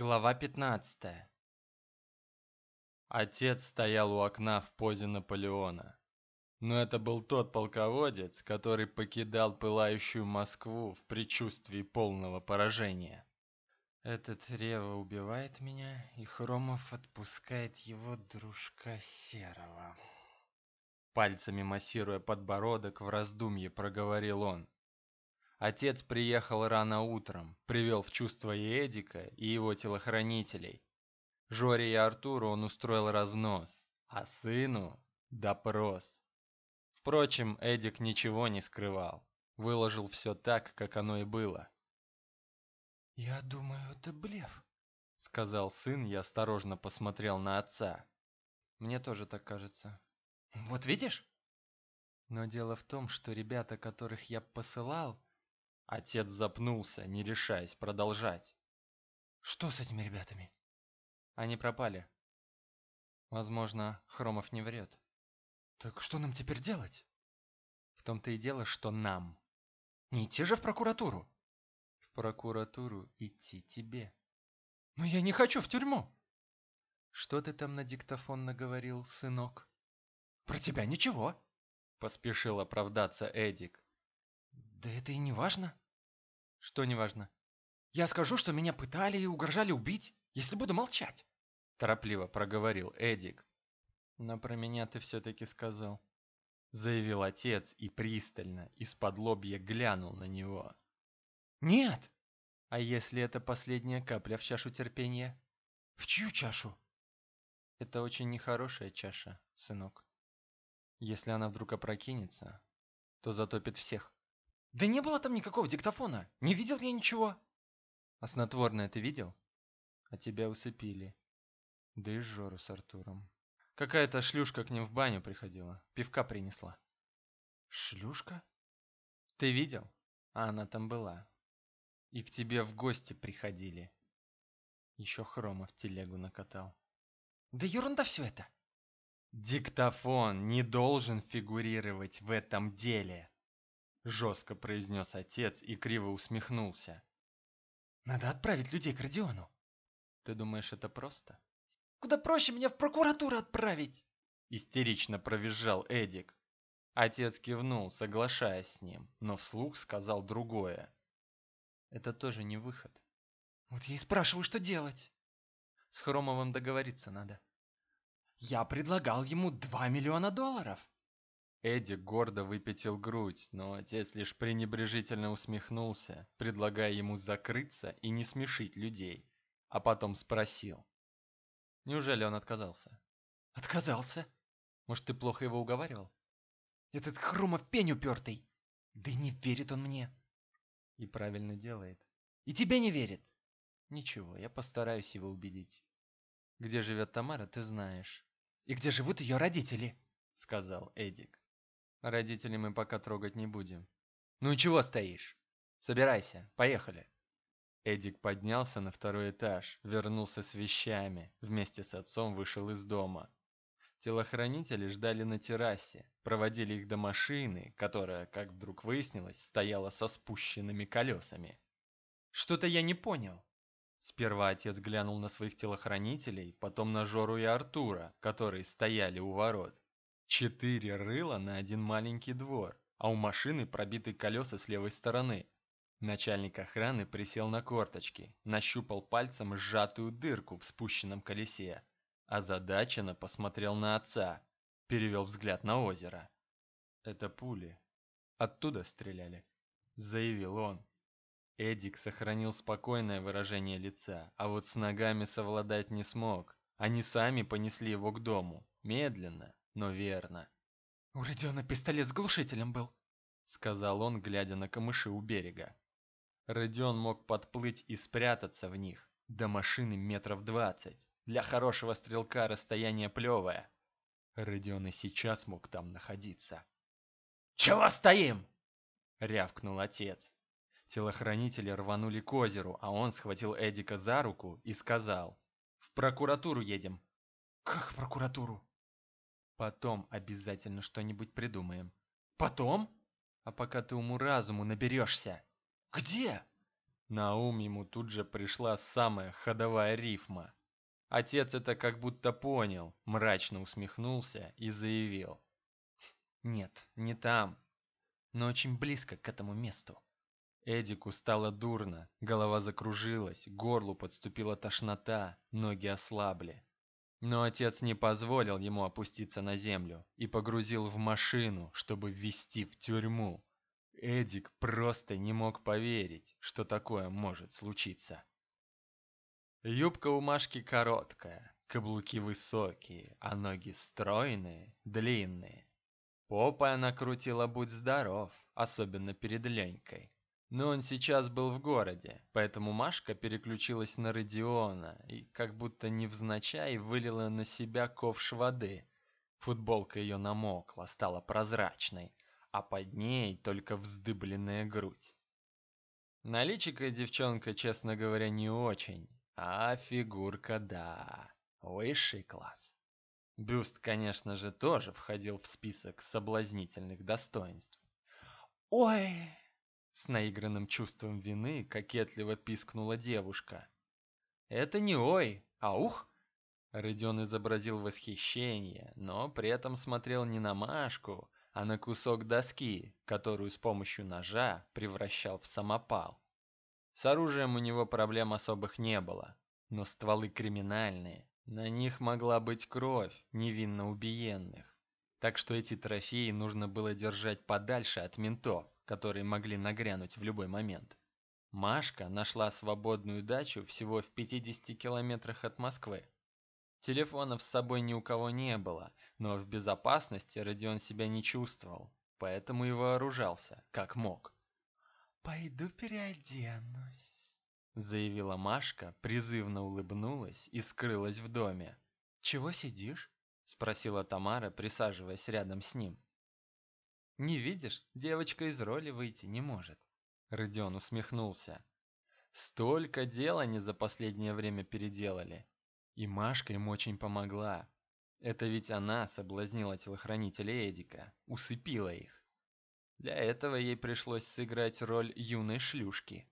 Глава 15 Отец стоял у окна в позе Наполеона. Но это был тот полководец, который покидал пылающую Москву в предчувствии полного поражения. Этот Рева убивает меня, и Хромов отпускает его дружка Серого. Пальцами массируя подбородок, в раздумье проговорил он. Отец приехал рано утром, привел в чувство и Эдика, и его телохранителей. Жоре и Артуру он устроил разнос, а сыну – допрос. Впрочем, Эдик ничего не скрывал, выложил все так, как оно и было. «Я думаю, это блеф», – сказал сын и осторожно посмотрел на отца. «Мне тоже так кажется». «Вот видишь?» Но дело в том, что ребята, которых я посылал, Отец запнулся, не решаясь продолжать. Что с этими ребятами? Они пропали. Возможно, Хромов не врет. Так что нам теперь делать? В том-то и дело, что нам. Не идти же в прокуратуру. В прокуратуру идти тебе. Но я не хочу в тюрьму. Что ты там на диктофон наговорил, сынок? Про тебя ничего. Поспешил оправдаться Эдик. Да это и не важно. Что не важно? Я скажу, что меня пытали и угрожали убить, если буду молчать. Торопливо проговорил Эдик. Но про меня ты все-таки сказал. Заявил отец и пристально, из-под лобья глянул на него. Нет! А если это последняя капля в чашу терпения? В чью чашу? Это очень нехорошая чаша, сынок. Если она вдруг опрокинется, то затопит всех. Да не было там никакого диктофона. Не видел я ничего. А снотворное ты видел? А тебя усыпили. Да и Жору с Артуром. Какая-то шлюшка к ним в баню приходила. Пивка принесла. Шлюшка? Ты видел? А она там была. И к тебе в гости приходили. Еще Хрома в телегу накатал. Да ерунда все это. Диктофон не должен фигурировать в этом деле жестко произнес отец и криво усмехнулся. Надо отправить людей к Родиону. Ты думаешь, это просто? Куда проще меня в прокуратуру отправить? Истерично провизжал Эдик. Отец кивнул, соглашаясь с ним, но вслух сказал другое. Это тоже не выход. Вот я и спрашиваю, что делать. С Хромовым договориться надо. Я предлагал ему 2 миллиона долларов. Эдди гордо выпятил грудь, но отец лишь пренебрежительно усмехнулся, предлагая ему закрыться и не смешить людей, а потом спросил. Неужели он отказался? Отказался? Может, ты плохо его уговаривал? Этот Хрумов пень упертый. Да не верит он мне. И правильно делает. И тебе не верит. Ничего, я постараюсь его убедить. Где живет Тамара, ты знаешь. И где живут ее родители, сказал Эдик. Родителей мы пока трогать не будем. Ну и чего стоишь? Собирайся, поехали. Эдик поднялся на второй этаж, вернулся с вещами, вместе с отцом вышел из дома. Телохранители ждали на террасе, проводили их до машины, которая, как вдруг выяснилось, стояла со спущенными колесами. «Что-то я не понял». Сперва отец глянул на своих телохранителей, потом на Жору и Артура, которые стояли у ворот. Четыре рыла на один маленький двор, а у машины пробиты колеса с левой стороны. Начальник охраны присел на корточки, нащупал пальцем сжатую дырку в спущенном колесе. Озадаченно посмотрел на отца, перевел взгляд на озеро. «Это пули. Оттуда стреляли», — заявил он. Эдик сохранил спокойное выражение лица, а вот с ногами совладать не смог. Они сами понесли его к дому, медленно, но верно. «У Родиона пистолет с глушителем был», — сказал он, глядя на камыши у берега. Родион мог подплыть и спрятаться в них. До машины метров двадцать. Для хорошего стрелка расстояние плевое. Родион и сейчас мог там находиться. «Чего стоим?» — рявкнул отец. Телохранители рванули к озеру, а он схватил Эдика за руку и сказал. «В прокуратуру едем». «Как в прокуратуру?» Потом обязательно что-нибудь придумаем. Потом? А пока ты уму-разуму наберешься. Где? На ум ему тут же пришла самая ходовая рифма. Отец это как будто понял, мрачно усмехнулся и заявил. «Нет, не там, но очень близко к этому месту». Эдику стало дурно, голова закружилась, горлу подступила тошнота, ноги ослабли. Но отец не позволил ему опуститься на землю и погрузил в машину, чтобы ввести в тюрьму. Эдик просто не мог поверить, что такое может случиться. Юбка у Машки короткая, каблуки высокие, а ноги стройные, длинные. Попой она крутила «Будь здоров», особенно перед Ленькой. Но он сейчас был в городе, поэтому Машка переключилась на Родиона и как будто невзначай вылила на себя ковш воды. Футболка ее намокла, стала прозрачной, а под ней только вздыбленная грудь. Наличика девчонка, честно говоря, не очень, а фигурка да, высший класс. Бюст, конечно же, тоже входил в список соблазнительных достоинств. «Ой!» С наигранным чувством вины кокетливо пискнула девушка. «Это не ой, а ух!» Родион изобразил восхищение, но при этом смотрел не на Машку, а на кусок доски, которую с помощью ножа превращал в самопал. С оружием у него проблем особых не было, но стволы криминальные, на них могла быть кровь невинно убиенных. Так что эти трофеи нужно было держать подальше от ментов которые могли нагрянуть в любой момент. Машка нашла свободную дачу всего в 50 километрах от Москвы. Телефонов с собой ни у кого не было, но в безопасности Родион себя не чувствовал, поэтому и вооружался, как мог. «Пойду переоденусь», — заявила Машка, призывно улыбнулась и скрылась в доме. «Чего сидишь?» — спросила Тамара, присаживаясь рядом с ним. Не видишь, девочка из роли выйти не может. Родион усмехнулся. Столько дел они за последнее время переделали. И Машка им очень помогла. Это ведь она соблазнила телохранителя Эдика, усыпила их. Для этого ей пришлось сыграть роль юной шлюшки.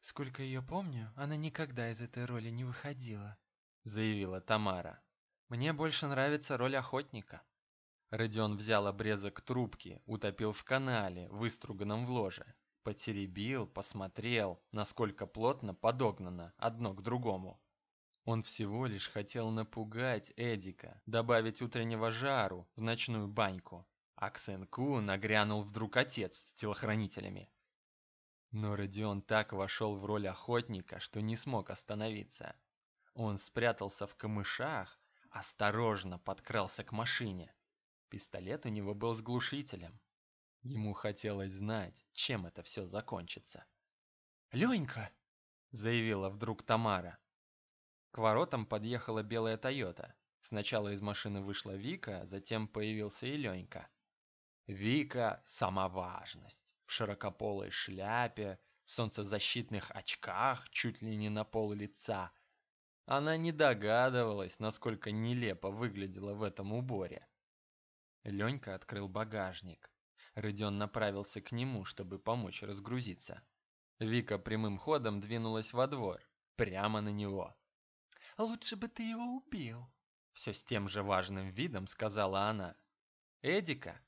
«Сколько ее помню, она никогда из этой роли не выходила», — заявила Тамара. «Мне больше нравится роль охотника». Родион взял обрезок трубки, утопил в канале, выструганном в ложе. Потеребил, посмотрел, насколько плотно подогнано одно к другому. Он всего лишь хотел напугать Эдика, добавить утреннего жару в ночную баньку. А к сынку нагрянул вдруг отец с телохранителями. Но Родион так вошел в роль охотника, что не смог остановиться. Он спрятался в камышах, осторожно подкрался к машине. Пистолет у него был с глушителем. Ему хотелось знать, чем это все закончится. «Ленька!» – заявила вдруг Тамара. К воротам подъехала белая Тойота. Сначала из машины вышла Вика, затем появился и Ленька. Вика – сама важность. В широкополой шляпе, в солнцезащитных очках, чуть ли не на пол лица. Она не догадывалась, насколько нелепо выглядела в этом уборе. Ленька открыл багажник. Родион направился к нему, чтобы помочь разгрузиться. Вика прямым ходом двинулась во двор, прямо на него. «Лучше бы ты его убил», — все с тем же важным видом сказала она. «Эдика?»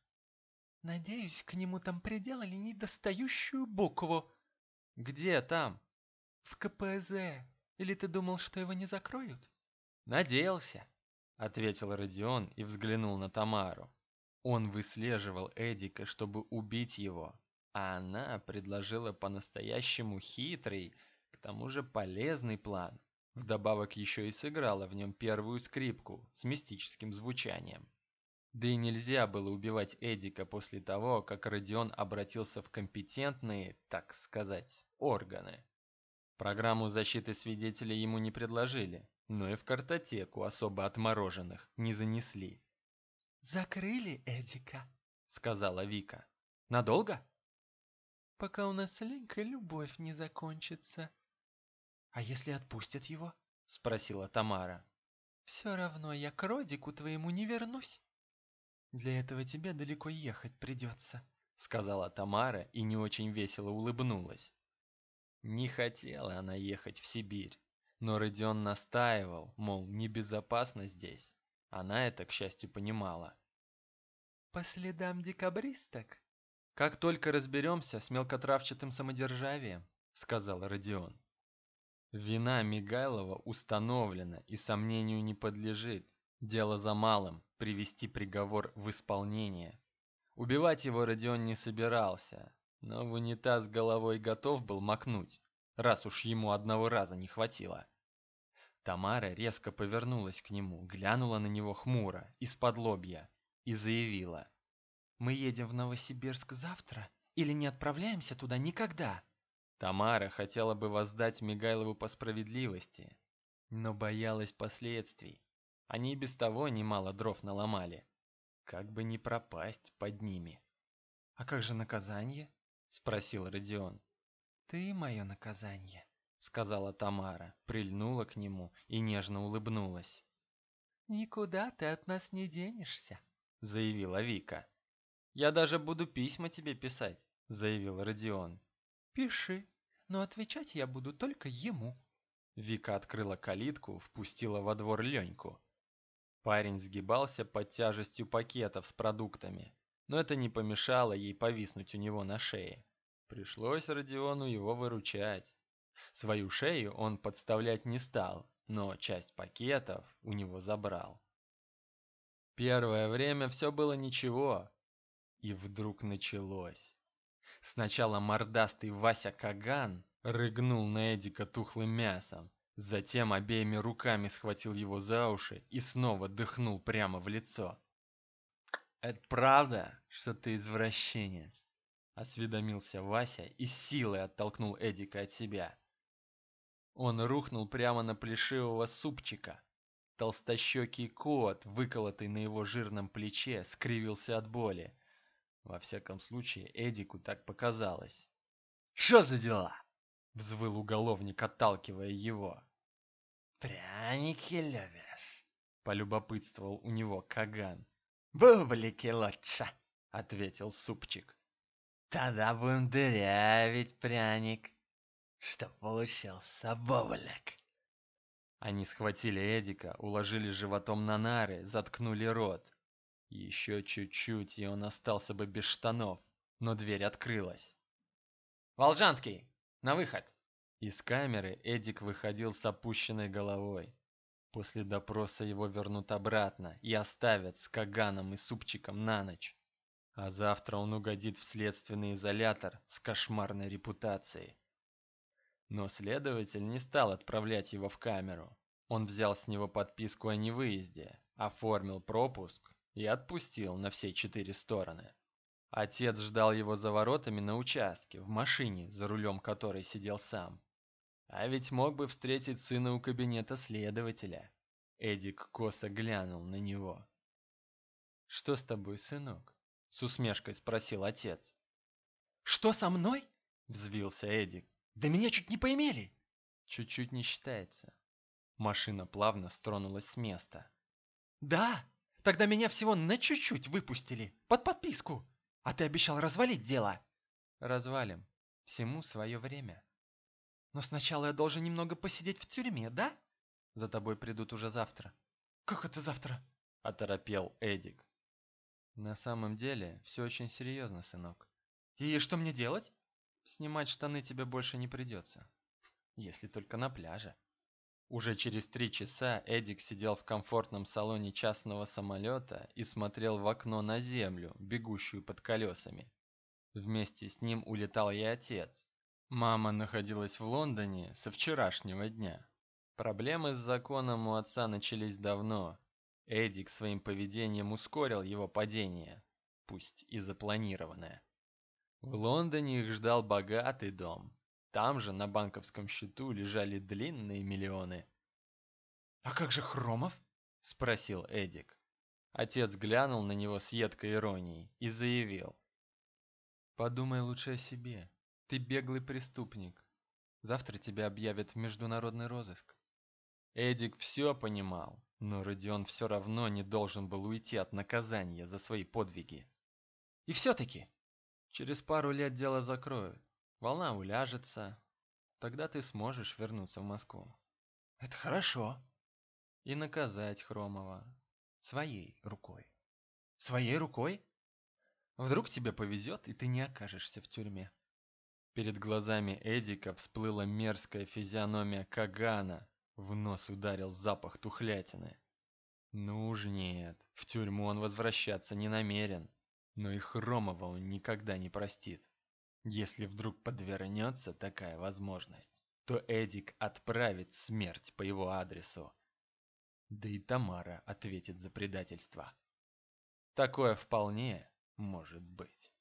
«Надеюсь, к нему там приделали недостающую букву». «Где там?» «В КПЗ. Или ты думал, что его не закроют?» «Надеялся», — ответил Родион и взглянул на Тамару. Он выслеживал Эдика, чтобы убить его, а она предложила по-настоящему хитрый, к тому же полезный план. Вдобавок еще и сыграла в нем первую скрипку с мистическим звучанием. Да и нельзя было убивать Эдика после того, как Родион обратился в компетентные, так сказать, органы. Программу защиты свидетелей ему не предложили, но и в картотеку особо отмороженных не занесли. «Закрыли Эдика», — сказала Вика. «Надолго?» «Пока у нас с Ленькой любовь не закончится». «А если отпустят его?» — спросила Тамара. «Все равно я к Родику твоему не вернусь. Для этого тебе далеко ехать придется», — сказала Тамара и не очень весело улыбнулась. Не хотела она ехать в Сибирь, но Родион настаивал, мол, небезопасно здесь. Она это, к счастью, понимала. «По следам декабристок?» «Как только разберемся с мелкотравчатым самодержавием», — сказал Родион. Вина Мигайлова установлена и сомнению не подлежит. Дело за малым – привести приговор в исполнение. Убивать его Родион не собирался, но в унитаз головой готов был макнуть, раз уж ему одного раза не хватило. Тамара резко повернулась к нему, глянула на него хмуро, из-под лобья, и заявила. «Мы едем в Новосибирск завтра или не отправляемся туда никогда?» Тамара хотела бы воздать Мигайлову по справедливости, но боялась последствий. Они и без того немало дров наломали. Как бы не пропасть под ними. «А как же наказание?» – спросил Родион. «Ты мое наказание», – сказала Тамара, прильнула к нему и нежно улыбнулась. «Никуда ты от нас не денешься», – заявила Вика. «Я даже буду письма тебе писать», – заявил Родион. Пиши, но отвечать я буду только ему. Вика открыла калитку, впустила во двор Леньку. Парень сгибался под тяжестью пакетов с продуктами, но это не помешало ей повиснуть у него на шее. Пришлось Родиону его выручать. Свою шею он подставлять не стал, но часть пакетов у него забрал. Первое время все было ничего, и вдруг началось. Сначала мордастый Вася Каган рыгнул на Эдика тухлым мясом, затем обеими руками схватил его за уши и снова дыхнул прямо в лицо. «Это правда, что ты извращенец?» – осведомился Вася и силой оттолкнул Эдика от себя. Он рухнул прямо на плешивого супчика. Толстощекий кот, выколотый на его жирном плече, скривился от боли. Во всяком случае, Эдику так показалось. «Что за дела?» — взвыл уголовник, отталкивая его. «Пряники любишь?» — полюбопытствовал у него Каган. «Бублики лучше!» — ответил супчик. «Тогда будем дырявить пряник, чтоб получился бублик!» Они схватили Эдика, уложили животом на нары, заткнули рот. Еще чуть-чуть, и он остался бы без штанов, но дверь открылась. «Волжанский, на выход!» Из камеры Эдик выходил с опущенной головой. После допроса его вернут обратно и оставят с Каганом и Супчиком на ночь. А завтра он угодит в следственный изолятор с кошмарной репутацией. Но следователь не стал отправлять его в камеру. Он взял с него подписку о невыезде, оформил пропуск и отпустил на все четыре стороны. Отец ждал его за воротами на участке, в машине, за рулем которой сидел сам. А ведь мог бы встретить сына у кабинета следователя. Эдик косо глянул на него. «Что с тобой, сынок?» — с усмешкой спросил отец. «Что со мной?» — взвился Эдик. «Да меня чуть не поимели!» «Чуть-чуть не считается». Машина плавно стронулась с места. «Да, Тогда меня всего на чуть-чуть выпустили, под подписку. А ты обещал развалить дело. Развалим. Всему свое время. Но сначала я должен немного посидеть в тюрьме, да? За тобой придут уже завтра. Как это завтра? Оторопел Эдик. На самом деле, все очень серьезно, сынок. И что мне делать? Снимать штаны тебе больше не придется. Если только на пляже. Уже через три часа Эдик сидел в комфортном салоне частного самолета и смотрел в окно на землю, бегущую под колесами. Вместе с ним улетал и отец. Мама находилась в Лондоне со вчерашнего дня. Проблемы с законом у отца начались давно. Эдик своим поведением ускорил его падение, пусть и запланированное. В Лондоне их ждал богатый дом, там же на банковском счету лежали длинные миллионы. «А как же Хромов?» – спросил Эдик. Отец глянул на него с едкой иронией и заявил. «Подумай лучше о себе. Ты беглый преступник. Завтра тебя объявят в международный розыск». Эдик все понимал, но Родион все равно не должен был уйти от наказания за свои подвиги. «И все-таки?» «Через пару лет дело закроют. Волна уляжется, Тогда ты сможешь вернуться в Москву. Это хорошо. И наказать Хромова своей рукой. Своей рукой? Вдруг тебе повезет, и ты не окажешься в тюрьме. Перед глазами Эдика всплыла мерзкая физиономия Кагана. В нос ударил запах тухлятины. Ну уж нет, в тюрьму он возвращаться не намерен. Но и Хромова он никогда не простит. Если вдруг подвернется такая возможность, то Эдик отправит смерть по его адресу. Да и Тамара ответит за предательство. Такое вполне может быть.